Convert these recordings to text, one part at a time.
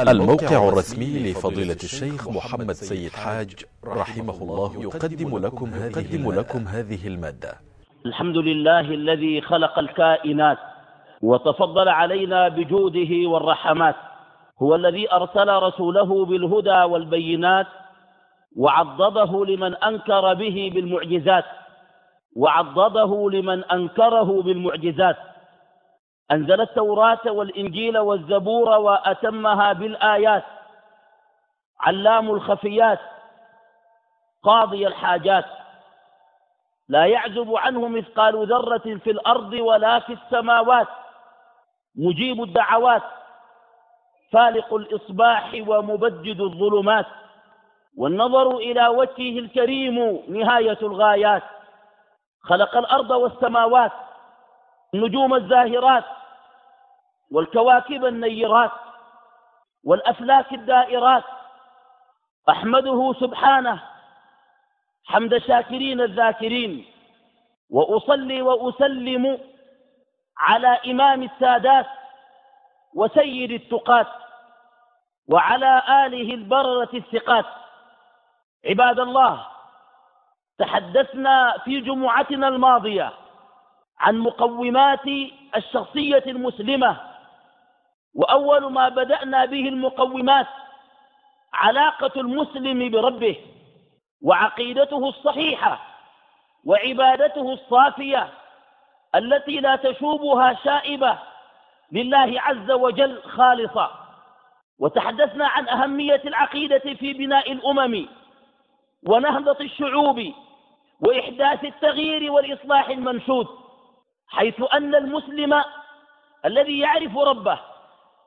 الموقع الرسمي لفضيلة الشيخ محمد سيد حاج رحمه الله يقدم لكم هذه, لكم هذه المادة. الحمد لله الذي خلق الكائنات وتفضل علينا بجوده والرحمات. هو الذي أرسل رسوله بالهدى والبينات وعضده لمن أنكر به بالمعجزات وعضده لمن أنكره بالمعجزات. أنزل التوراة والإنجيل والزبور وأتمها بالآيات. علام الخفيات قاضي الحاجات. لا يعزب عنه مثقال ذرة في الأرض ولا في السماوات. مجيب الدعوات فالق الإصباح ومبجد الظلمات. والنظر إلى وجهه الكريم نهاية الغايات. خلق الأرض والسماوات النجوم الزاهرات. والكواكب النيرات والأفلاك الدائرات. أحمده سبحانه حمد الشاكرين الذاكرين وأصلي وأسلم على إمام السادات وسيد التقات وعلى آله البررة الثقات. عباد الله تحدثنا في جمعتنا الماضية عن مقومات الشخصية المسلمة وأول ما بدأنا به المقومات علاقة المسلم بربه وعقيدته الصحيحة وعبادته الصافية التي لا تشوبها شائبة لله عز وجل خالصة. وتحدثنا عن أهمية العقيدة في بناء الأمم ونهضة الشعوب وإحداث التغيير والإصلاح المنشود حيث أن المسلم الذي يعرف ربه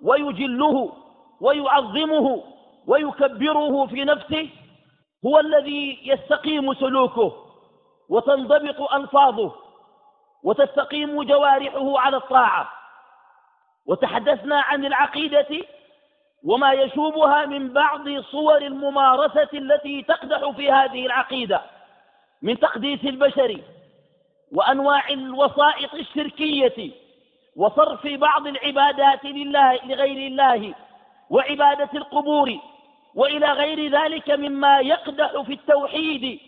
ويجله ويعظمه ويكبره في نفسه هو الذي يستقيم سلوكه وتنضبط ألفاظه وتستقيم جوارحه على الطاعة. وتحدثنا عن العقيدة وما يشوبها من بعض صور الممارسة التي تقدح في هذه العقيدة من تقديس البشر وأنواع الوسائط الشركية وصرف بعض العبادات لله لغير الله وعبادة القبور وإلى غير ذلك مما يقدح في التوحيد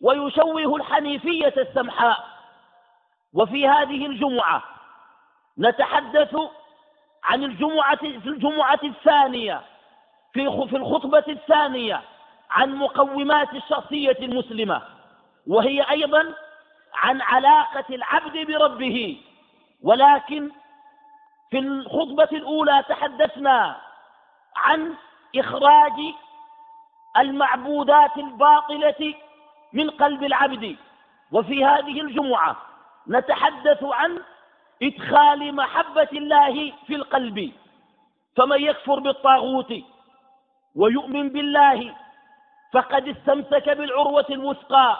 ويشوه الحنيفية السمحاء. وفي هذه الجمعة نتحدث عن الجمعة في الجمعة الثانية في في الخطبة الثانية عن مقومات الشخصية المسلمة وهي أيضا عن علاقة العبد بربه. ولكن في الخطبة الأولى تحدثنا عن إخراج المعبودات الباطلة من قلب العبد وفي هذه الجمعة نتحدث عن إدخال محبة الله في القلب. فمن يكفر بالطاغوت ويؤمن بالله فقد استمسك بالعروة الوثقى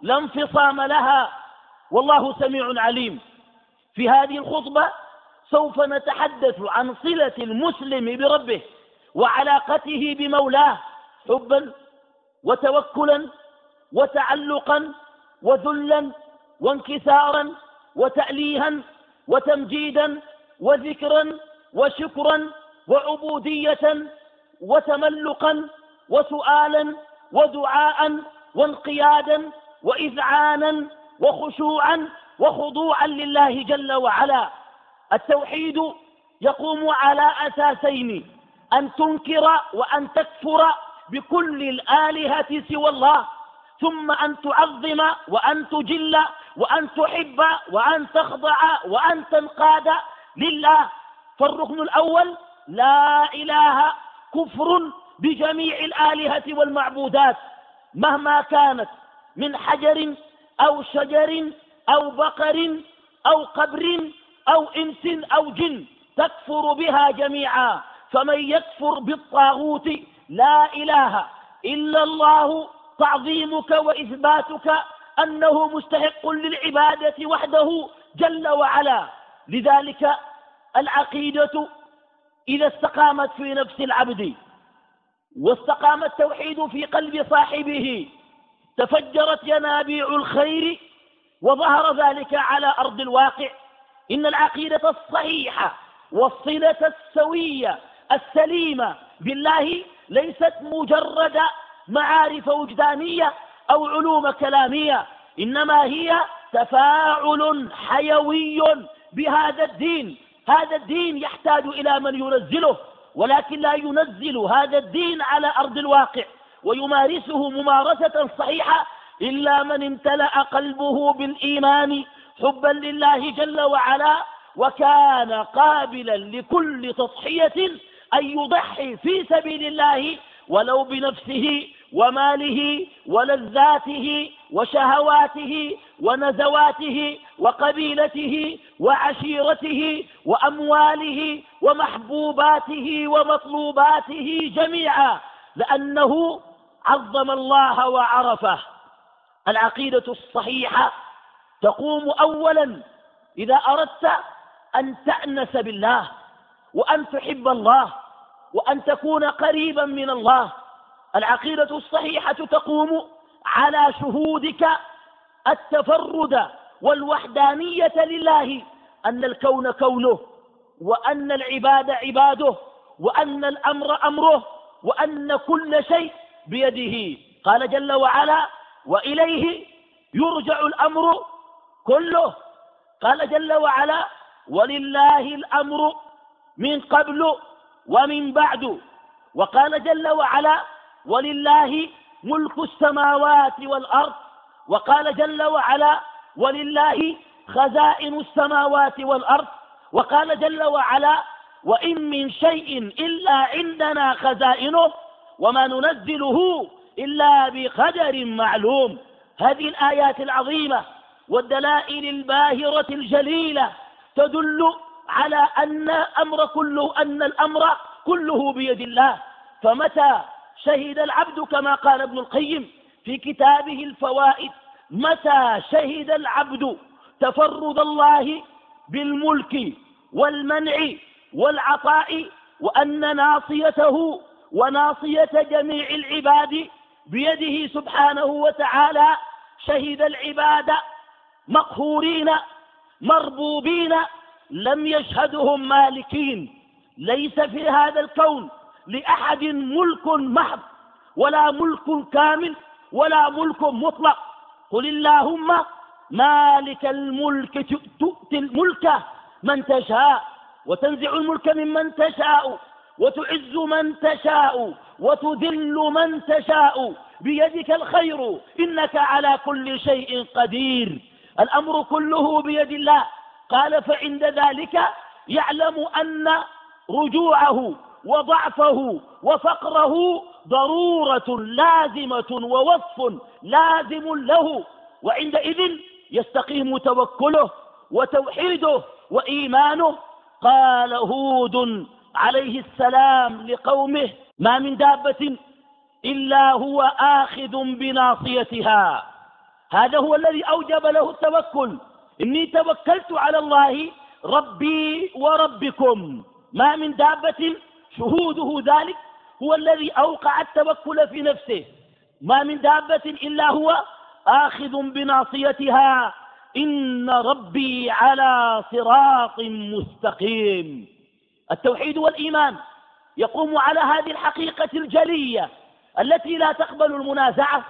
لا انفصام لها والله سميع عليم. في هذه الخطبة سوف نتحدث عن صلة المسلم بربه وعلاقته بمولاه حبا وتوكلا وتعلقا وذلا وانكسارا وتأليها وتمجيدا وذكرا وشكرا وعبودية وتملقا وسؤالا ودعاء وانقيادا وإذعانا وخشوعا وخضوعا لله جل وعلا. التوحيد يقوم على أساسين أن تنكر وأن تكفر بكل الآلهة سوى الله ثم أن تعظم وأن تجل وأن تحب وأن تخضع وأن تنقاد لله. فالركن الأول لا إله كفر بجميع الآلهة والمعبودات مهما كانت من حجر أو شجر أو بقر أو قبر أو إنس أو جن تكفر بها جميعا. فمن يكفر بالطاغوت لا إله إلا الله تعظيمك وإثباتك أنه مستحق للعبادة وحده جل وعلا. لذلك العقيدة إذا استقامت في نفس العبد واستقام التوحيد في قلب صاحبه تفجرت ينابيع الخير وظهر ذلك على أرض الواقع. إن العقيدة الصحيحة والصلة السوية السليمة بالله ليست مجرد معارف وجدانية أو علوم كلامية إنما هي تفاعل حيوي بهذا الدين. هذا الدين يحتاج إلى من ينزله ولكن لا ينزل هذا الدين على أرض الواقع ويمارسه ممارسة صحيحة إلا من امتلأ قلبه بالإيمان حبا لله جل وعلا وكان قابلا لكل تضحية أن يضحي في سبيل الله ولو بنفسه وماله ولذاته وشهواته ونزواته وقبيلته وعشيرته وأمواله ومحبوباته ومطلوباته جميعا لأنه عظم الله وعرفه. العقيدة الصحيحة تقوم أولا إذا أردت أن تأنس بالله وأن تحب الله وأن تكون قريبا من الله. العقيدة الصحيحة تقوم على شهودك التفرد والوحدانية لله أن الكون كونه وأن العباد عباده وأن الأمر أمره وأن كل شيء بيده. قال جل وعلا وإليه يرجع الأمر كله. قال جل وعلا ولله الأمر من قبل ومن بعد وقال جل وعلا ولله ملك السماوات والأرض وقال جل وعلا ولله خزائن السماوات والأرض وقال جل وعلا وإن من شيء إلا عندنا خزائنه وما ننزله إلا بقدر معلوم. هذه الآيات العظيمة والدلائل الباهرة الجليلة تدل على أن أمر كله أن الأمر كله بيد الله. فمتى شهد العبد كما قال ابن القيم في كتابه الفوائد؟ متى شهد العبد تفرد الله بالملك والمنع والعطاء وأن ناصيته وناصية جميع العباد بيده سبحانه وتعالى شهد العباد مقهورين مربوبين لم يشهدهم مالكين. ليس في هذا الكون لأحد ملك محض ولا ملك كامل ولا ملك مطلق. قل اللهم مالك الملك تؤتي الملك من تشاء وتنزع الملك ممن تشاء وتعز من تشاء. وتذل من تشاء بيدك الخير إنك على كل شيء قدير. الأمر كله بيد الله. قال فعند ذلك يعلم أن رجوعه وضعفه وفقره ضرورة لازمة ووصف لازم له. وعندئذ يستقيم توكله وتوحيده وإيمانه. قال هود عليه السلام لقومه ما من دابة إلا هو آخذ بناصيتها. هذا هو الذي أوجب له التوكل. إني توكلت على الله ربي وربكم. ما من دابة شهوده ذلك هو الذي أوقع التوكل في نفسه. ما من دابة إلا هو آخذ بناصيتها. إن ربي على صراط مستقيم. التوحيد والإيمان. يقوم على هذه الحقيقة الجلية التي لا تقبل المنازعة.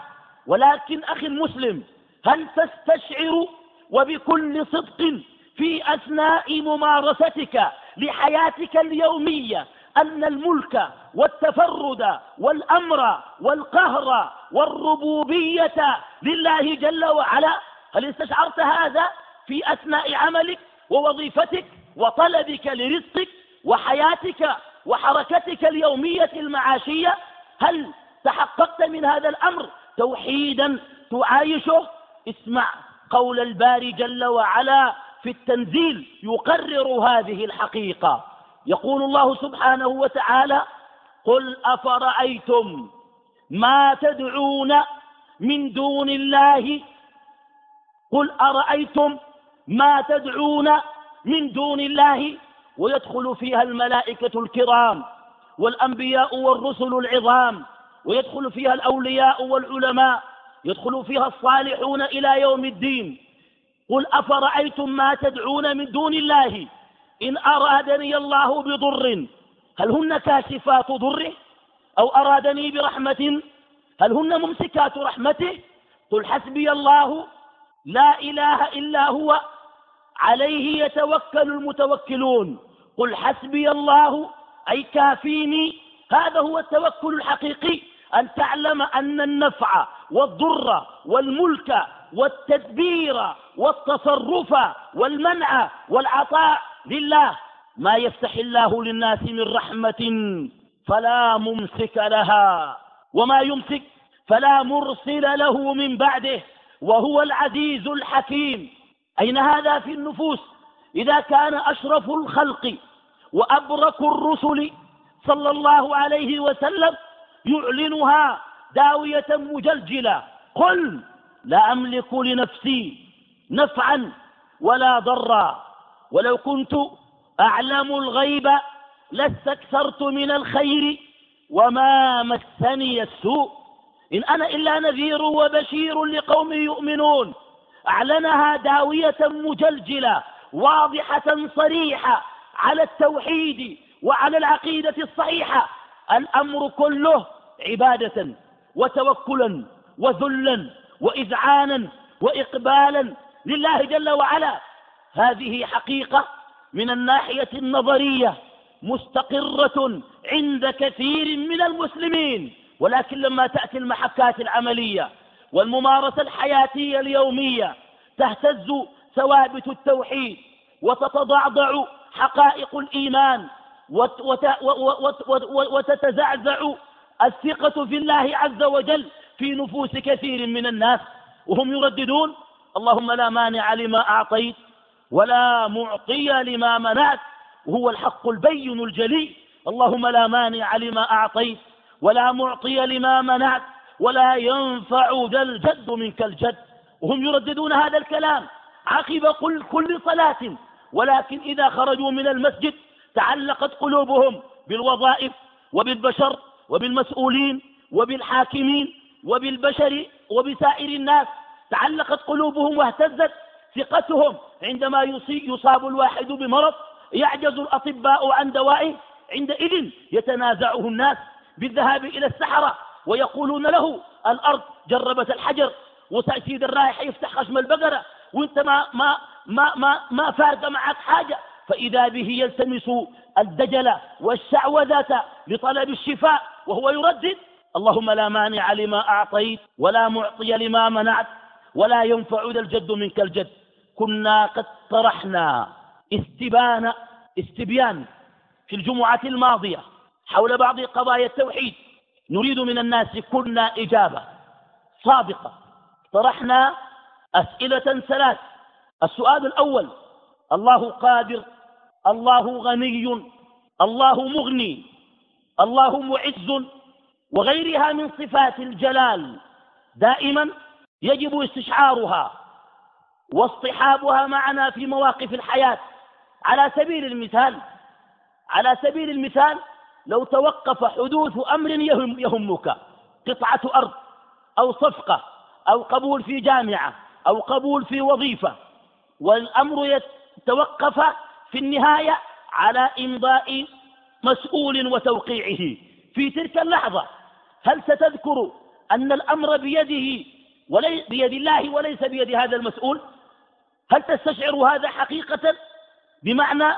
ولكن أخي المسلم هل تستشعر وبكل صدق في أثناء ممارستك لحياتك اليومية أن الملك والتفرد والأمر والقهر والربوبية لله جل وعلا؟ هل استشعرت هذا في أثناء عملك ووظيفتك وطلبك لرزقك وحياتك وحركتك اليومية المعاشية هل تحققت من هذا الأمر توحيدا تعايشه؟ اسمع قول الباري جل وعلا في التنزيل يقرر هذه الحقيقة. يقول الله سبحانه وتعالى قل أفرأيتم ما تدعون من دون الله؟ قل أرأيتم ما تدعون من دون الله؟ ويدخل فيها الملائكة الكرام والأنبياء والرسل العظام ويدخل فيها الأولياء والعلماء يدخل فيها الصالحون إلى يوم الدين. قل أفرأيتم ما تدعون من دون الله؟ إن أرادني الله بضر هل هن كاشفات ضره؟ أو أرادني برحمة هل هن ممسكات رحمته؟ قل حسبي الله لا إله إلا هو عليه يتوكل المتوكلون. قل حسبي الله أي كافيني. هذا هو التوكل الحقيقي. أن تعلم أن النفع والضر والملك والتدبير والتصرف والمنع والعطاء لله ما يفتح الله للناس من رحمة فلا ممسك لها. وما يمسك فلا مرسل له من بعده. وهو العزيز الحكيم. أين هذا في النفوس؟ إذا كان أشرف الخلق وأبرك الرسل صلى الله عليه وسلم يعلنها داوية مجلجلة. قل لا أملك لنفسي نفعا ولا ضرا. ولو كنت أعلم الغيب لاستكثرت من الخير وما مسني السوء. إن أنا إلا نذير وبشير لقوم يؤمنون. أعلنها داوية مجلجلة. واضحة صريحة على التوحيد وعلى العقيدة الصحيحة. الأمر كله عبادة وتوكلا وذلا وإذعانا وإقبالا لله جل وعلا. هذه حقيقة من الناحية النظرية مستقرة عند كثير من المسلمين. ولكن لما تأتي المحكات العملية والممارسة الحياتية اليومية تهتز ثوابت التوحيد وتتضعضع حقائق الإيمان وتتزعزع الثقة في الله عز وجل في نفوس كثير من الناس. وهم يرددون اللهم لا مانع لما أعطيت ولا معطي لما منعت. وهو الحق البين الجلي. اللهم لا مانع لما أعطيت ولا معطي لما منعت ولا ينفع ذا الجد منك الجد. وهم يرددون هذا الكلام. عقب كل, كل صلاة ولكن إذا خرجوا من المسجد تعلقت قلوبهم بالوظائف وبالبشر وبالمسؤولين وبالحاكمين وبالبشر وبسائر الناس تعلقت قلوبهم واهتزت ثقتهم. عندما يصاب الواحد بمرض يعجز الأطباء عن دوائه عندئذ يتنازعه الناس بالذهاب إلى السحرة ويقولون له الأرض جربت الحجر وتأسيد الرايح يفتح خشم البقرة. وانت ما, ما, ما, ما, ما فارق معك حاجة. فإذا به يلتمس الدجل والشعوذة لطلب الشفاء وهو يردد. اللهم لا مانع لما أعطيت ولا معطي لما منعت ولا ينفع ذا الجد منك الجد. كنا قد طرحنا استبان استبيان في الجمعة الماضية حول بعض قضايا التوحيد. نريد من الناس كنا إجابة صادقة. طرحنا أسئلة ثلاث. السؤال الأول الله قادر الله غني الله مغني الله معز وغيرها من صفات الجلال. دائما يجب استشعارها واصطحابها معنا في مواقف الحياة. على سبيل المثال على سبيل المثال لو توقف حدوث أمر يهم يهمك قطعة أرض أو صفقة أو قبول في جامعة أو قبول في وظيفة والأمر يتوقف في النهاية على إمضاء مسؤول وتوقيعه. في تلك اللحظة هل ستذكر أن الأمر بيده ولي بيد الله وليس بيد هذا المسؤول؟ هل تستشعر هذا حقيقة؟ بمعنى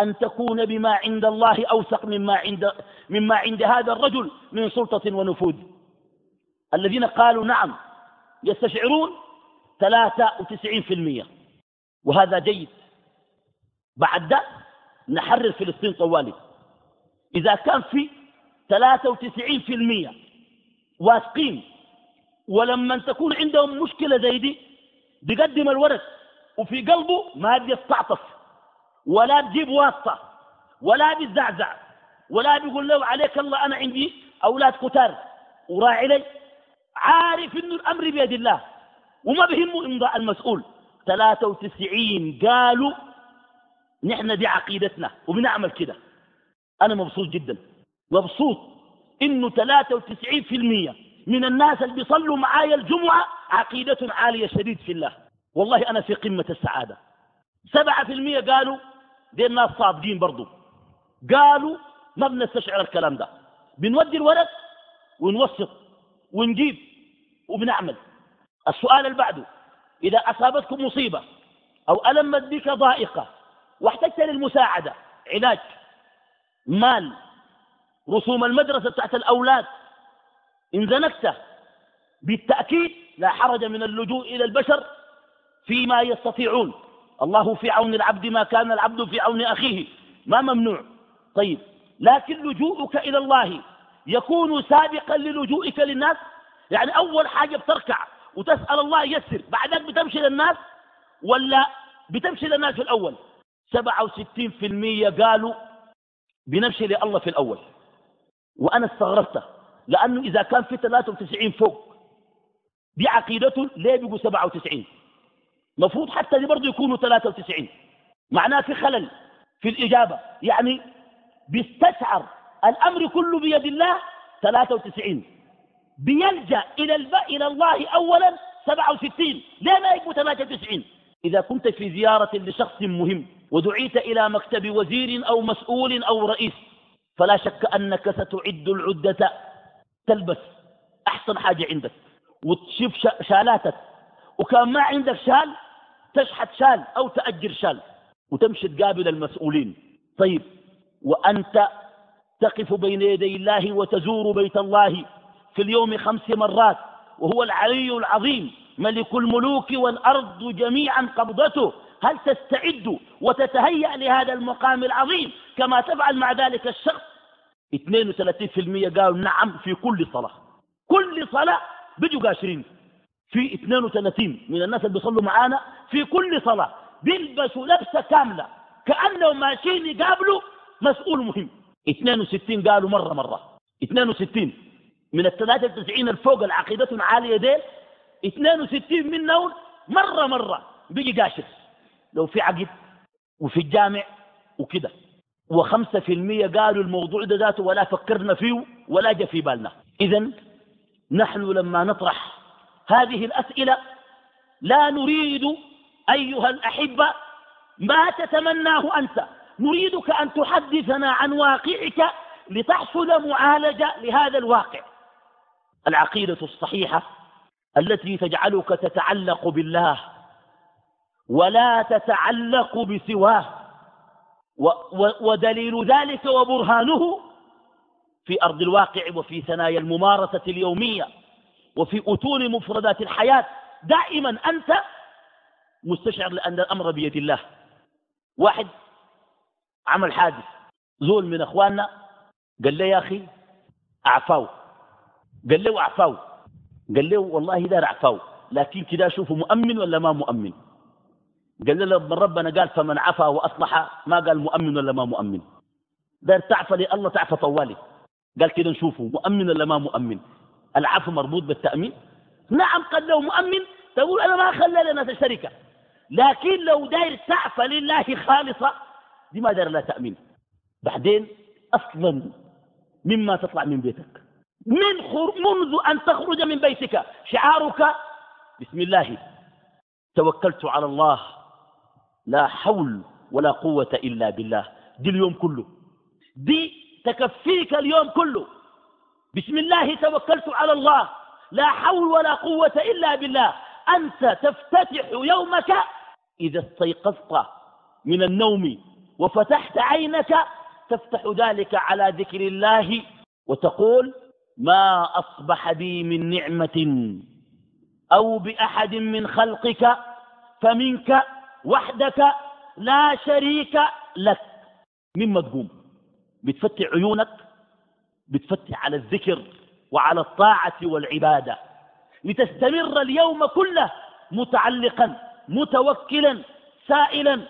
أن تكون بما عند الله أوثق مما عند, مما عند هذا الرجل من سلطة ونفوذ. الذين قالوا نعم يستشعرون 93% وهذا جيد. بعد نحرر فلسطين طوالي. إذا كان في 93% واثقين ولما تكون عندهم مشكلة زي دي بيقدم الورق وفي قلبه ما بيستعطف ولا بجيب واسطة ولا بيزعزع ولا بيقول له عليك الله أنا عندي أولاد كتار وراعي لي عارف إنه الأمر بيد الله. وما بهمه إمضاء المسؤول. 93 قالوا نحن دي عقيدتنا وبنعمل كده. أنا مبسوط جدا. مبسوط إنه 93% من الناس اللي بيصلوا معايا الجمعة عقيدة عالية شديد في الله. والله أنا في قمة السعادة. سبعة في المية قالوا دي الناس صادقين برضو. قالوا ما بنستشعر الكلام ده. بنودي الولد ونوسط ونجيب وبنعمل. السؤال اللي إذا أصابتكم مصيبة أو ألمت بك ضائقة واحتجت للمساعدة علاج مال رسوم المدرسة تحت الأولاد إن زنكت بالتأكيد لا حرج من اللجوء إلى البشر فيما يستطيعون. الله في عون العبد ما كان العبد في عون أخيه. ما ممنوع. طيب لكن لجوءك إلى الله يكون سابقا للجوءك للناس؟ يعني أول حاجة بتركع وتسأل الله يسر بعدك بتمشي للناس ولا بتمشي للناس في الأول؟ سبعة وستين في المية قالوا بنمشي لله في الأول. وأنا استغربت لأنه إذا كان في 93 فوق. دي ليه بيقوا 97 مفروض حتى دي برضه يكونوا 93 معناه في خلل في الإجابة. يعني بيستشعر الأمر كله بيد الله 93 بيلجأ إلى. إلى الله أولا 67 ليه ما يبقوا 93 إذا كنت في زيارة لشخص مهم ودعيت إلى مكتب وزير أو مسؤول أو رئيس فلا شك أنك ستعد العدة. تلبس أحسن حاجة عندك. وتشوف شالاتك. وكان ما عندك شال تشحت شال أو تأجر شال. وتمشي تقابل المسؤولين. طيب وأنت تقف بين يدي الله وتزور بيت الله. في اليوم خمس مرات وهو العلي العظيم ملك الملوك والأرض جميعا قبضته. هل تستعد وتتهيأ لهذا المقام العظيم كما تفعل مع ذلك الشخص؟ 32% قالوا نعم في كل صلاة. كل صلاة بيجوا قاشرين. في 32 من الناس اللي بيصلوا معانا في كل صلاة بيلبسوا لبسة كاملة كأنهم ماشيين يقابلوا مسؤول مهم. 62 قالوا مرة مرة. 62 من ال 93 الفوق العقيدتهم عالية ديل 62 منهم مرة مرة بيجي قاشر. لو في عقد وفي الجامع وكده. وخمسة في المية قالوا الموضوع ده ذاته ولا فكرنا فيه ولا جا في بالنا. إذا نحن لما نطرح هذه الأسئلة لا نريد أيها الأحبة ما تتمناه أنت. نريدك أن تحدثنا عن واقعك لتحصل معالجة لهذا الواقع. العقيدة الصحيحة التي تجعلك تتعلق بالله ولا تتعلق بسواه ودليل ذلك وبرهانه في أرض الواقع وفي ثنايا الممارسة اليومية وفي أتون مفردات الحياة. دائما أنت مستشعر لأن الأمر بيد الله. واحد عمل حادث زول من أخواننا قال لي يا أخي أعفاو قال له أعفاو. قال له والله دار أعفاو. لكن كده أشوفه مؤمن ولا ما مؤمن؟ قال له ربنا قال فمن عفا وأصلح ما قال مؤمن ولا ما مؤمن؟ دار تعفى لي الله تعفى طوالي. قال كده نشوفه مؤمن ولا ما مؤمن؟ العفو مربوط بالتأمين؟ نعم قد لو مؤمن. تقول أنا ما خلى لنا الشركة لكن لو داير تعفى لله خالصة دي ما داير لا تأمين. بعدين أصلا مما تطلع من بيتك. من خر... منذ أن تخرج من بيتك. شعارك بسم الله توكلت على الله لا حول ولا قوة إلا بالله. دي اليوم كله. دي تكفيك اليوم كله. بسم الله توكلت على الله لا حول ولا قوة إلا بالله. أنت تفتتح يومك إذا استيقظت من النوم وفتحت عينك. تفتح ذلك على ذكر الله وتقول ما أصبح بي من نعمة أو بأحد من خلقك فمنك وحدك لا شريك لك. مما تقوم بتفتح عيونك بتفتح على الذكر وعلى الطاعة والعبادة. لتستمر اليوم كله متعلقا متوكلا سائلا.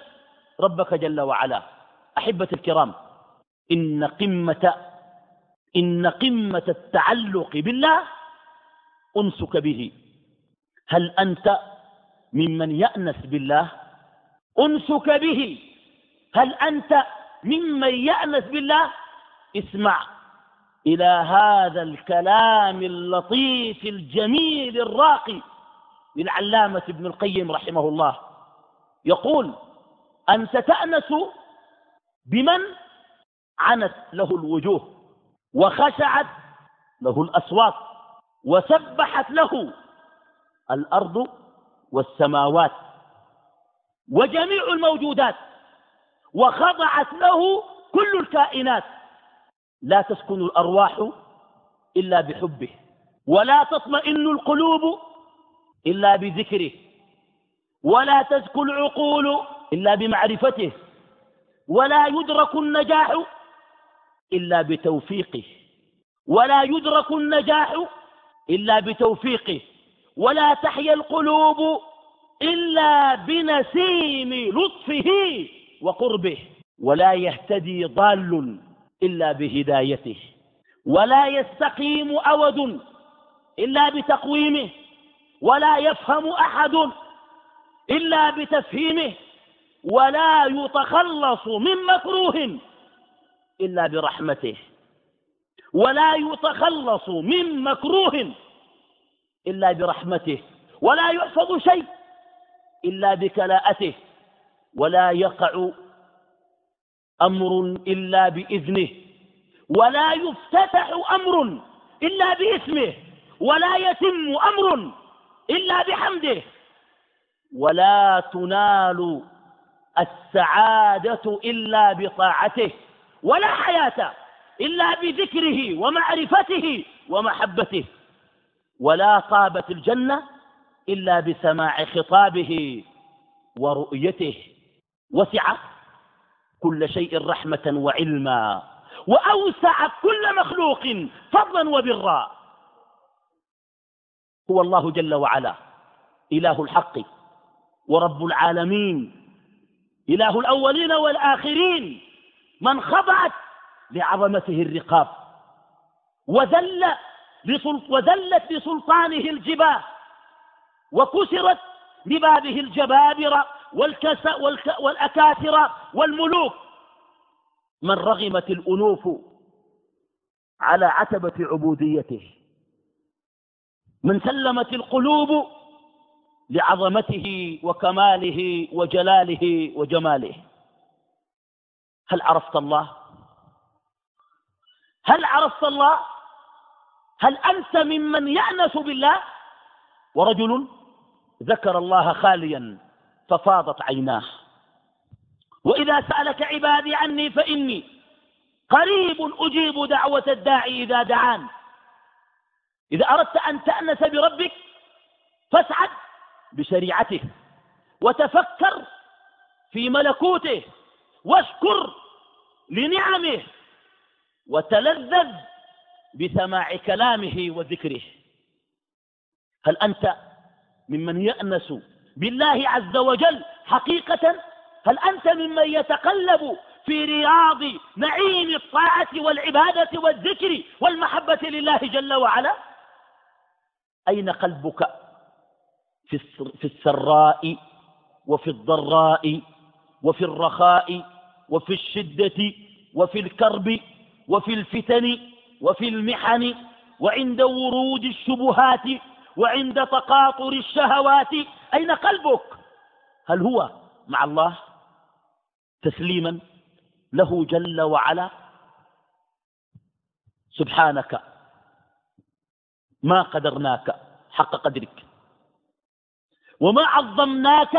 ربك جل وعلا أحبة الكرام إن قمة إن قمة التعلق بالله أنسك به. هل أنت ممن يأنس بالله؟ أنسك به. هل أنت ممن يأنس بالله؟ اسمع. إلى هذا الكلام اللطيف الجميل الراقي للعلامة ابن القيم رحمه الله. يقول أنت تأنس بمن عنت له الوجوه. وخشعت له الأصوات وسبحت له الأرض والسماوات وجميع الموجودات وخضعت له كل الكائنات. لا تسكن الأرواح إلا بحبه ولا تطمئن القلوب إلا بذكره ولا تزكو العقول إلا بمعرفته ولا يدرك النجاح إلا بتوفيقه ولا يدرك النجاح إلا بتوفيقه ولا تحيا القلوب إلا بنسيم لطفه وقربه ولا يهتدي ضال إلا بهدايته ولا يستقيم أود إلا بتقويمه ولا يفهم أحد إلا بتفهيمه ولا يتخلص من مكروه إلا برحمته. ولا يتخلص من مكروه إلا برحمته. ولا يحفظ شيء إلا بكلاءته. ولا يقع أمر إلا بإذنه. ولا يفتتح أمر إلا باسمه. ولا يتم أمر إلا بحمده. ولا تنال السعادة إلا بطاعته. ولا حياة إلا بذكره ومعرفته ومحبته ولا طابت الجنة إلا بسماع خطابه ورؤيته. وسع كل شيء رحمة وعلما وأوسع كل مخلوق فضلا وبرا هو الله جل وعلا إله الحق ورب العالمين إله الأولين والآخرين. من خضعت لعظمته الرقاب وذل وذلت لسلطانه الجباه وكسرت لبابه الجبابرة والكس والك والأكاثر والملوك. من رغمت الأنوف على عتبة عبوديته من سلمت القلوب لعظمته وكماله وجلاله وجماله. هل عرفت الله؟ هل عرفت الله؟ هل أنت ممن يأنس بالله؟ ورجل ذكر الله خاليا ففاضت عيناه. وإذا سألك عبادي عني فإني قريب أجيب دعوة الداعي إذا دعان. إذا أردت أن تأنس بربك فاسعد بشريعته وتفكر في ملكوته واشكر لنعمه وتلذذ بسماع كلامه وذكره. هل أنت ممن يأنس بالله عز وجل حقيقة؟ هل أنت ممن يتقلب في رياض نعيم الطاعة والعبادة والذكر والمحبة لله جل وعلا؟ أين قلبك في السراء وفي الضراء وفي الرخاء وفي الشدة وفي الكرب وفي الفتن وفي المحن وعند ورود الشبهات وعند تقاطر الشهوات. أين قلبك؟ هل هو مع الله تسليما له جل وعلا؟ سبحانك ما قدرناك حق قدرك وما عظمناك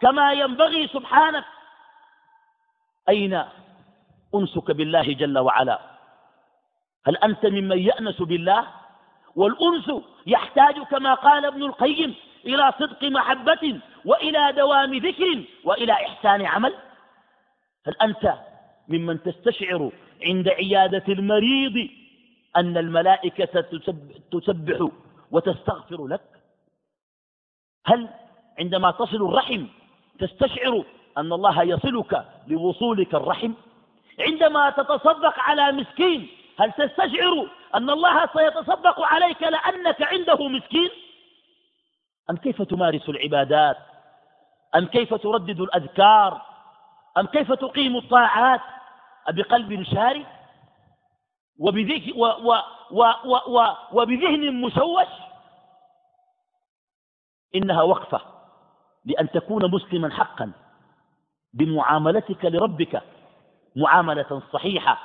كما ينبغي سبحانك. أين أنسك بالله جل وعلا؟ هل أنت ممن يأنس بالله؟ والأنس يحتاج كما قال ابن القيم إلى صدق محبة وإلى دوام ذكر وإلى إحسان عمل. هل أنت ممن تستشعر عند عيادة المريض أن الملائكة تسبح وتستغفر لك؟ هل عندما تصل الرحم تستشعر أن الله يصلك لوصولك الرحم. عندما تتصدق على مسكين هل تستشعر أن الله سيتصدق عليك لأنك عنده مسكين؟ أم كيف تمارس العبادات؟ أم كيف تردد الأذكار؟ أم كيف تقيم الطاعات؟ بقلب شارد؟ وبذهن مشوش؟ إنها وقفة. لأن تكون مسلما حقا بمعاملتك لربك معاملة صحيحة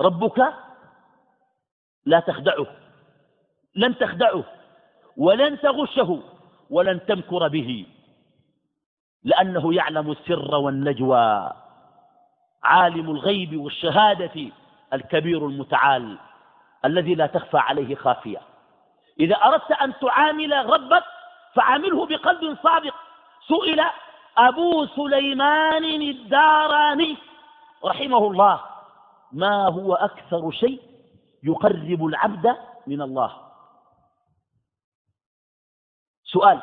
ربك لا تخدعه لن تخدعه ولن تغشه ولن تمكر به لأنه يعلم السر والنجوى عالم الغيب والشهادة الكبير المتعال الذي لا تخفى عليه خافية. إذا أردت أن تعامل ربك فعامله بقلب صادق سئل أبو سليمان الداراني رحمه الله ما هو أكثر شيء يقرب العبد من الله؟ سؤال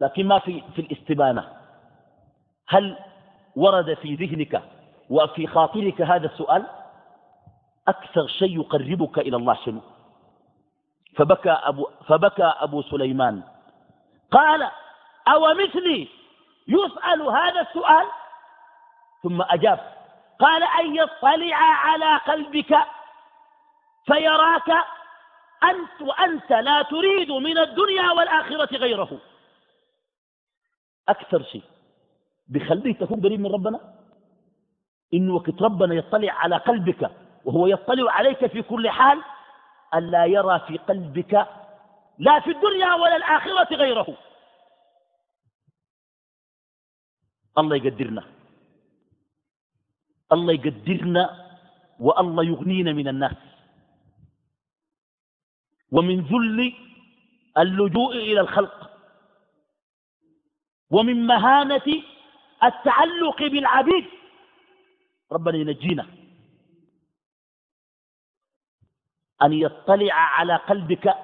لكن ما في في الاستبانة. هل ورد في ذهنك وفي خاطرك هذا السؤال؟ أكثر شيء يقربك إلى الله شنو؟ فبكى أبو, فبكى أبو سليمان. قال أو مثلي يسأل هذا السؤال؟ ثم أجاب قال أن يطلع على قلبك فيراك أنت وأنت لا تريد من الدنيا والآخرة غيره. أكثر شيء بخليك تكون قريب من ربنا؟ إن وقت ربنا يطلع على قلبك وهو يطلع عليك في كل حال ألا يرى في قلبك لا في الدنيا ولا الآخرة غيره. الله يقدرنا. الله يقدرنا والله يغنينا من الناس. ومن ذل اللجوء إلى الخلق. ومن مهانة التعلق بالعبيد. ربنا ينجينا. أن يطلع على قلبك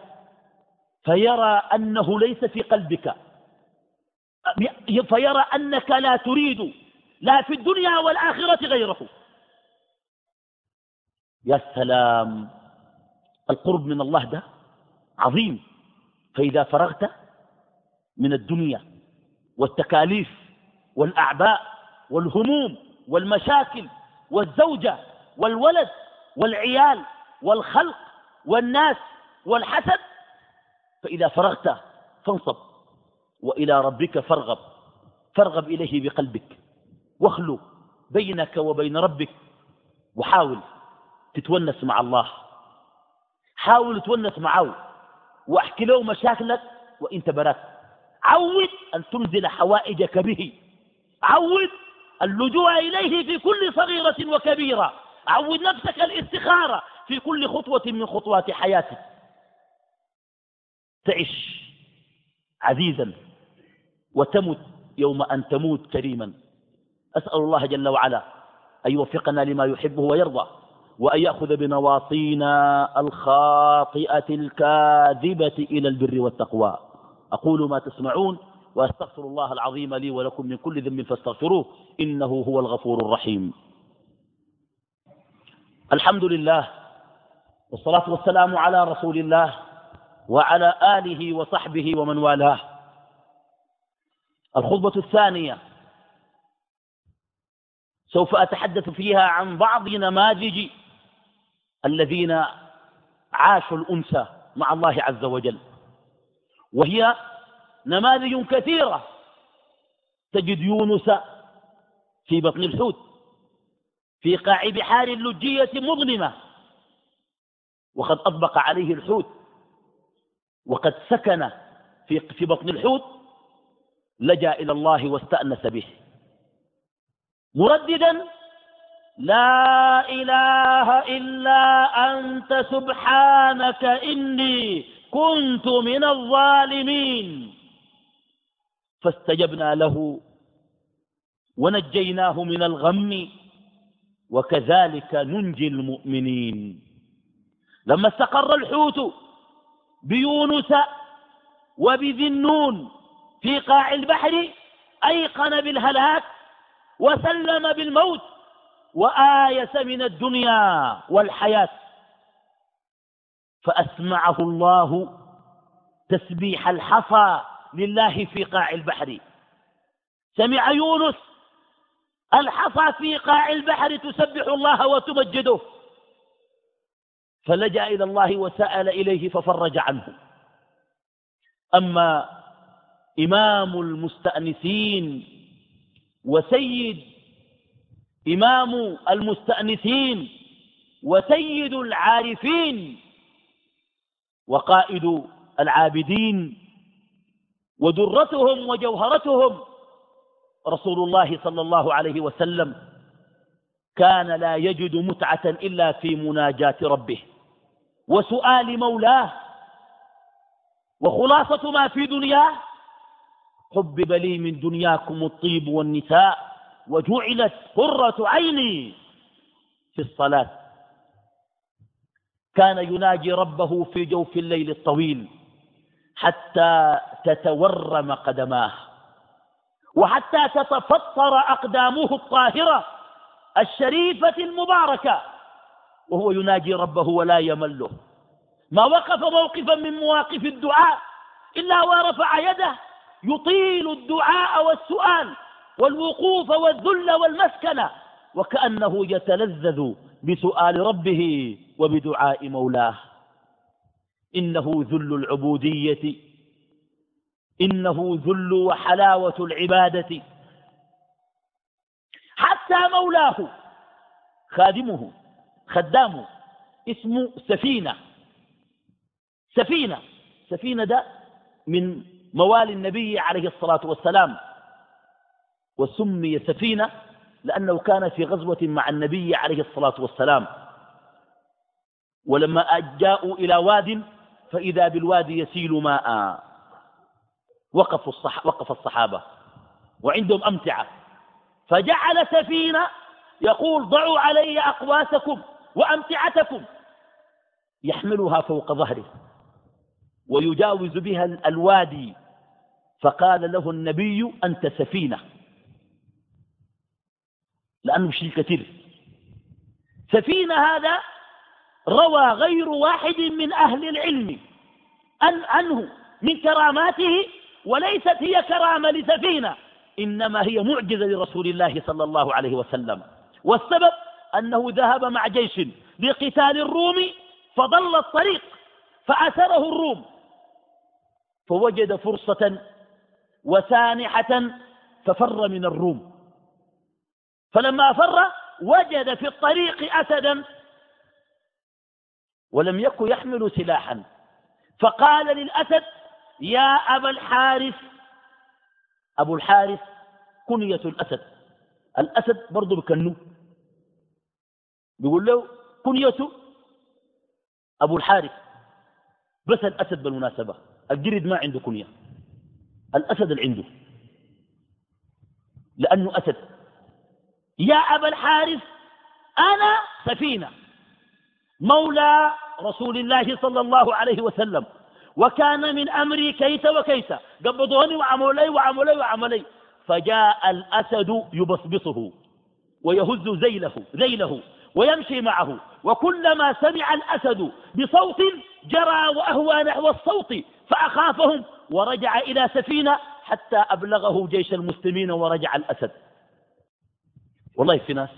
فيرى أنه ليس في قلبك. فيرى أنك لا تريد لا في الدنيا والآخرة غيره. يا سلام القرب من الله ده عظيم. فإذا فرغت من الدنيا والتكاليف والأعباء والهموم والمشاكل والزوجة والولد والعيال والخلق والناس والحسد فإذا فرغت فانصب. وإلى ربك فارغب فارغب إليه بقلبك. واخلو بينك وبين ربك وحاول تتونس مع الله. حاول تتونس معه واحكي له مشاكلك وانت براك عود أن تنزل حوائجك به. عود اللجوء إليه في كل صغيرة وكبيرة. عود نفسك الاستخارة في كل خطوة من خطوات حياتك. تعش عزيزا وتمت يوم أن تموت كريما. أسأل الله جل وعلا أن يوفقنا لما يحبه ويرضى وأن يأخذ بنواصينا الخاطئة الكاذبة إلى البر والتقوى. أقول ما تسمعون وأستغفر الله العظيم لي ولكم من كل ذنب فاستغفروه إنه هو الغفور الرحيم. الحمد لله والصلاة والسلام على رسول الله وعلى آله وصحبه ومن والاه. الخطبة الثانية. سوف أتحدث فيها عن بعض نماذج الذين عاشوا الأنثى مع الله عز وجل. وهي نماذج كثيرة تجد يونس في بطن الحوت في قاع بحار لجية مظلمة وقد أطبق عليه الحوت وقد سكن في بطن الحوت لجأ إلى الله واستأنس به. مرددا لا إله إلا أنت سبحانك إني كنت من الظالمين. فاستجبنا له ونجيناه من الغم وكذلك ننجي المؤمنين. لما استقر الحوت بيونس وبذي النون في قاع البحر أيقن بالهلاك وسلم بالموت وآيس من الدنيا والحياة. فأسمعه الله تسبيح الحصى لله في قاع البحر. سمع يونس الحصى في قاع البحر تسبح الله وتمجده. فلجأ إلى الله وسأل إليه ففرج عنه. أما إمام المستأنسين وسيد إمام المستأنسين وسيد العارفين وقائد العابدين ودرتهم وجوهرتهم رسول الله صلى الله عليه وسلم كان لا يجد متعة إلا في مناجاة ربه وسؤال مولاه وخلاصة ما في دنياه حبب لي من دنياكم الطيب والنساء وجعلت قرة عيني في الصلاة. كان يناجي ربه في جوف الليل الطويل حتى تتورم قدماه وحتى تتفطر أقدامه الطاهرة الشريفة المباركة وهو يناجي ربه ولا يمله. ما وقف موقفا من مواقف الدعاء إلا ورفع يده يطيل الدعاء والسؤال والوقوف والذل والمسكنة وكأنه يتلذذ بسؤال ربه وبدعاء مولاه. إنه ذل العبودية إنه ذل وحلاوة العبادة. حتى مولاه خادمه خدامه اسمه سفينة. سفينة سفينة ده من موالي النبي عليه الصلاة والسلام وسمي سفينة لأنه كان في غزوة مع النبي عليه الصلاة والسلام. ولما جاءوا إلى واد فإذا بالوادي يسيل ماء. وقفوا الصح وقف الصحابة وعندهم أمتعة. فجعل سفينة يقول ضعوا علي أقواسكم وأمتعتكم. يحملها فوق ظهره ويجاوز بها الوادي. فقال له النبي أنت سفينة. لأنه شيء كثير سفينة هذا روى غير واحد من أهل العلم. أن عنه من كراماته وليست هي كرامة لسفينة إنما هي معجزة لرسول الله صلى الله عليه وسلم. والسبب أنه ذهب مع جيش لقتال الروم فضل الطريق فأسره الروم فوجد فرصة وسانحة ففر من الروم. فلما فر وجد في الطريق أسدا ولم يكن يحمل سلاحا. فقال للأسد يا أبا الحارث أبو الحارث كنية الأسد. الأسد برضه بكنه بيقول له كنيته أبو الحارث بس الأسد بالمناسبة الجرد ما عنده كنية. الأسد اللي عنده لأنه أسد. يا أبا الحارث أنا سفينة. مولى رسول الله صلى الله عليه وسلم. وكان من أمري كيت وكيت قبضوني وعملي وعملي وعملي. فجاء الأسد يبصبصه ويهز زيله ذيله ويمشي معه. وكلما سمع الأسد بصوت جرى وأهوى نحو الصوت فأخافهم ورجع إلى سفينة حتى أبلغه جيش المسلمين ورجع الأسد. والله في ناس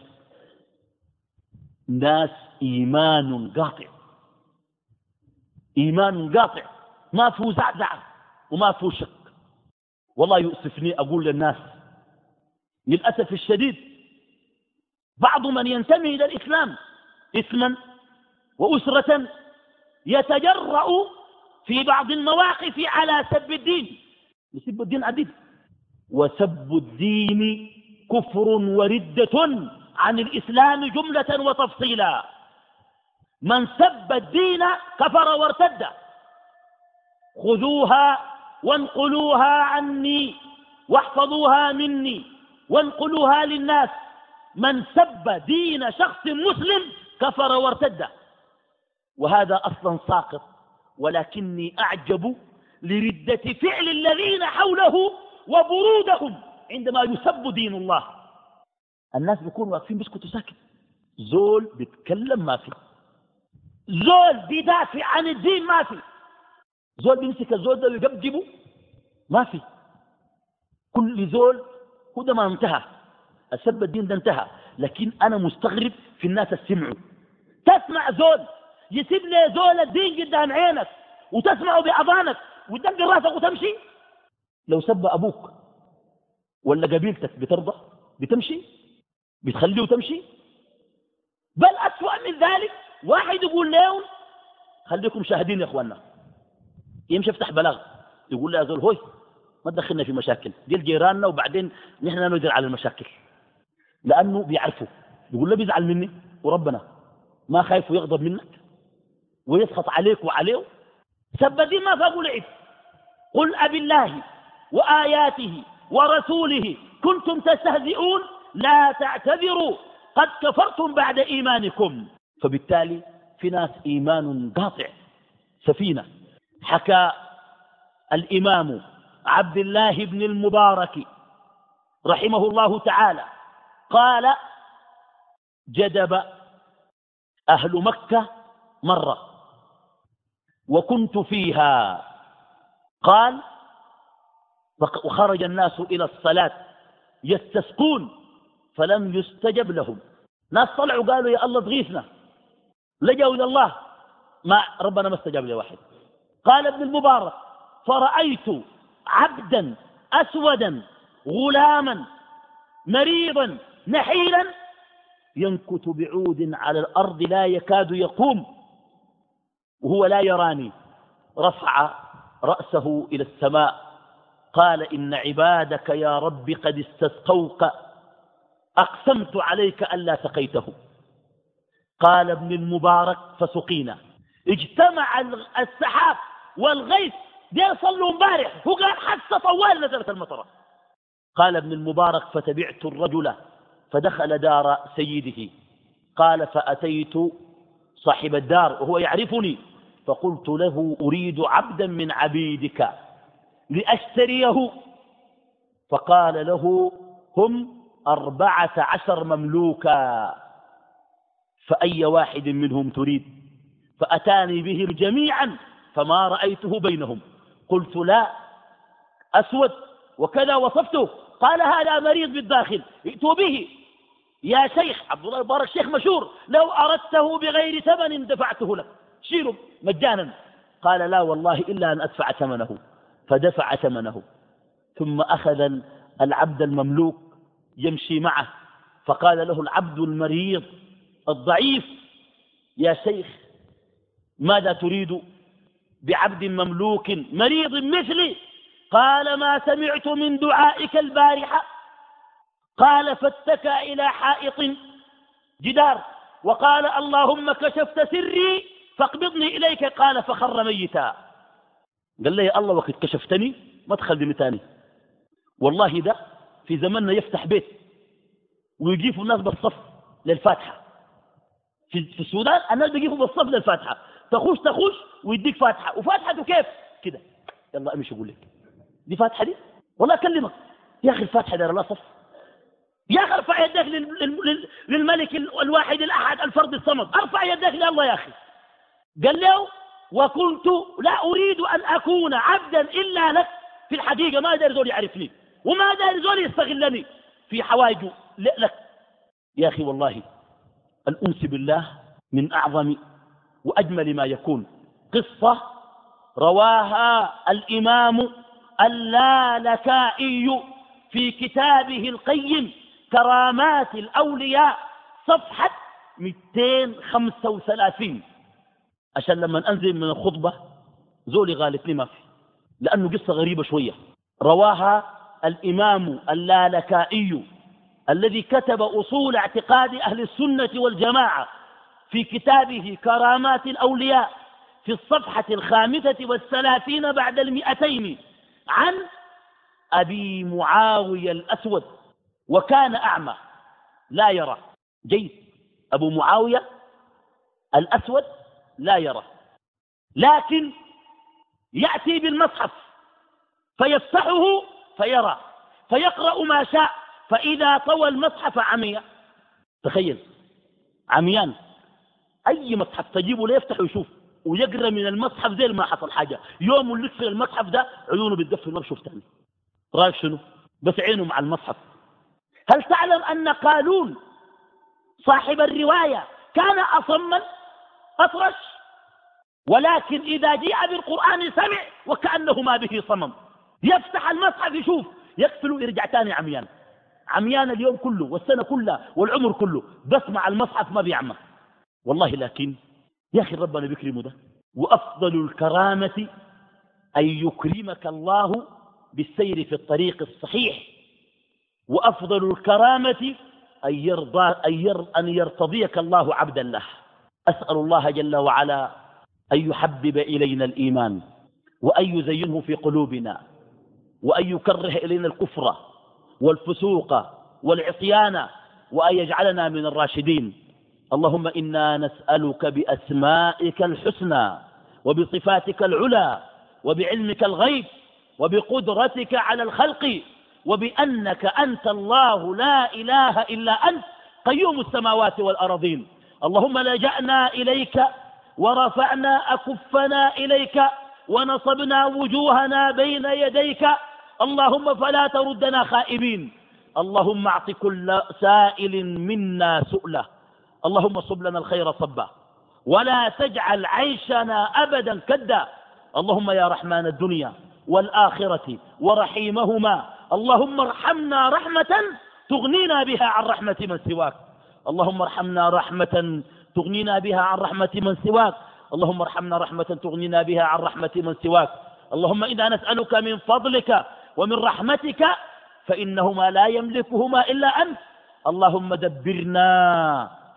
ناس إيمان قاطع. إيمان قاطع. ما فيه زعزعة وما فيه شك. والله يؤسفني أقول للناس للأسف الشديد بعض من ينتمي إلى الإسلام اسما وأسرة يتجرأ في بعض المواقف على سب الدين. يسب الدين عديد. وسب الدين كفر وردة عن الإسلام جملة وتفصيلا. من سب الدين كفر وارتد. خذوها وانقلوها عني واحفظوها مني وانقلوها للناس. من سب دين شخص مسلم كفر وارتد. وهذا أصلا ساقط. ولكني أعجب لردة فعل الذين حوله وبرودهم عندما يسب دين الله. الناس بيكونوا واقفين بيسكتوا ساكت. زول بيتكلم ما في. زول بيدافع عن الدين ما في. زول بيمسك الزول ده ويقبجبه ما في. كل زول هو ده ما انتهى. السب الدين ده انتهى. لكن أنا مستغرب في الناس السمعوا. تسمع زول يسيب لي زول الدين قدام عينك وتسمعه بأذانك وتدق راسك وتمشي؟ لو سب أبوك ولا قبيلتك بترضى؟ بتمشي؟ بتخليه تمشي بل أسوأ من ذلك واحد يقول لهم خليكم شاهدين يا إخواننا. يمشي يفتح بلاغ يقول له يا زول هوي ما تدخلنا في مشاكل دي جيراننا وبعدين نحن ندير على المشاكل. لأنه بيعرفوا يقول له بيزعل مني وربنا ما خايف ويغضب منك. ويسخط عليك وعليه؟ سبدين ما فاقوا لعب قل أبي الله وآياته ورسوله كنتم تستهزئون لا تعتذروا قد كفرتم بعد إيمانكم. فبالتالي في ناس إيمان قاطع سفينة. حكى الإمام عبد الله بن المبارك رحمه الله تعالى قال جدب أهل مكة مرة. وكنت فيها. قال وخرج الناس إلى الصلاة يستسقون فلم يستجب لهم. ناس طلعوا قالوا يا الله تغيثنا. لجأوا إلى الله. ما ربنا ما استجاب لواحد. قال ابن المبارك فرأيت عبدا أسودا غلاما مريضا نحيلا ينكت بعود على الأرض لا يكاد يقوم. وهو لا يراني. رفع رأسه إلى السماء. قال إن عبادك يا رب قد استسقوك. أقسمت عليك ألا سقيتهم قال ابن المبارك فسقينا. اجتمع السحاب والغيث. دي صلوا امبارح هو قال حتى طوال نزلت المطرة. قال ابن المبارك فتبعت الرجل فدخل دار سيده. قال فأتيت صاحب الدار. وهو يعرفني. فقلت له أريد عبدا من عبيدك لأشتريه. فقال له هم أربعة عشر مملوكا فأي واحد منهم تريد؟ فأتاني بهم جميعا فما رأيته بينهم. قلت لا أسود وكذا وصفته. قال هذا مريض بالداخل ائتوا به. يا شيخ عبد الله مبارك شيخ مشهور لو أردته بغير ثمن دفعته لك. شيله مجانا. قال لا والله إلا أن أدفع ثمنه. فدفع ثمنه. ثم أخذ العبد المملوك يمشي معه. فقال له العبد المريض الضعيف يا شيخ ماذا تريد بعبد مملوك مريض مثلي؟ قال ما سمعت من دعائك البارحة. قال فاتكى إلى حائط جدار. وقال اللهم كشفت سري فاقبضني إليك قال فخر ميتا. قال لي الله وقد كشفتني ما تخليني تاني والله ده في زمننا يفتح بيت ويجيبوا الناس بالصف للفاتحة. في, السودان الناس بيجيبوا بالصف للفاتحة. تخش تخش ويديك فاتحة. وفاتحته كيف؟ كده. يلا أمشي أقول لك. دي فاتحة دي؟ والله أكلمك. يا أخي الفاتحة دار الله صف. يا أخي ارفع يدك للملك الواحد الأحد الفرد الصمد. ارفع يدك لله يا أخي. قال له وكنت لا أريد أن أكون عبدا إلا لك. في الحقيقة ما دار زول يعرفني وما دار زول يستغلني في حوائجه لك. يا أخي والله الأنس بالله من أعظم وأجمل ما يكون. قصة رواها الإمام اللالكائي في كتابه القيم كرامات الأولياء صفحة 235 عشان لما أنزل من الخطبة زولي غالت لي ما في. لأنه قصة غريبة شوية. رواها الإمام اللالكائي الذي كتب أصول اعتقاد أهل السنة والجماعة في كتابه كرامات الأولياء في الصفحة الخامسة والثلاثين بعد المئتين عن أبي معاوية الأسود. وكان أعمى. لا يرى. جيد. أبو معاوية الأسود لا يرى. لكن يأتي بالمصحف فيفتحه فيرى فيقرأ ما شاء فإذا طوى المصحف عمي تخيل عميان أي مصحف تجيبه ليفتح ويشوف ويقرأ من المصحف زي ما حصل حاجة. يوم اللي في المصحف ده عيونه بتقفل ما بشوف تاني. رايك شنو؟ بس عينه مع المصحف. هل تعلم أن قالون صاحب الرواية كان أصما؟ أطرش ولكن إذا جاء بالقرآن سمع وكأنه ما به صمم. يفتح المصحف يشوف. يقفل ويرجع تاني عميان. عميان اليوم كله والسنة كلها والعمر كله. بس مع المصحف ما بيعمى والله لكن يا أخي ربنا بيكرمه ده. وأفضل الكرامة أن يكرمك الله بالسير في الطريق الصحيح. وأفضل الكرامة أن, يرضى أن, أن يرتضيك الله عبدا له. أسأل الله جل وعلا أن يحبب إلينا الإيمان وأن يزينه في قلوبنا وأن يكره إلينا الكفر والفسوق والعصيان وأن يجعلنا من الراشدين. اللهم إنا نسألك بأسمائك الحسنى وبصفاتك العلى وبعلمك الغيب وبقدرتك على الخلق وبأنك أنت الله لا إله إلا أنت قيوم السماوات والأرضين. اللهم لجأنا إليك ورفعنا أكفنا إليك ونصبنا وجوهنا بين يديك. اللهم فلا تردنا خائبين. اللهم اعط كل سائل منا سؤله. اللهم صب لنا الخير صبا. ولا تجعل عيشنا أبدا كدا. اللهم يا رحمن الدنيا والآخرة ورحيمهما. اللهم ارحمنا رحمة تغنينا بها عن رحمة من سواك. اللهم ارحمنا رحمة تغنينا بها عن رحمة من سواك. اللهم ارحمنا رحمة تغنينا بها عن رحمة من سواك. اللهم إنا نسألك من فضلك ومن رحمتك فإنهما لا يملكهما إلا أنت. اللهم دبرنا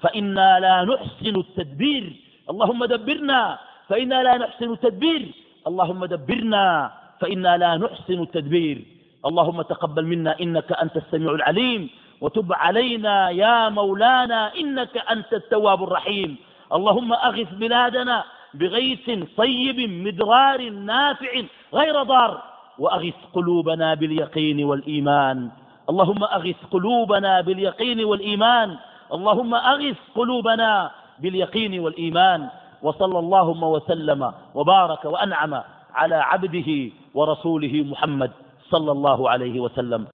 فإنا لا نحسن التدبير. اللهم دبرنا فإنا لا نحسن التدبير. اللهم دبرنا فإنا لا نحسن التدبير. اللهم تقبل منا إنك أنت السميع العليم. وتب علينا يا مولانا إنك أنت التواب الرحيم. اللهم أغث بلادنا بغيث صيب مدرار نافع غير ضار وأغث قلوبنا باليقين والإيمان. اللهم أغث قلوبنا باليقين والإيمان. اللهم أغث قلوبنا باليقين والإيمان. وصلى اللهم وسلم وبارك وأنعم على عبده ورسوله محمد صلى الله عليه وسلم.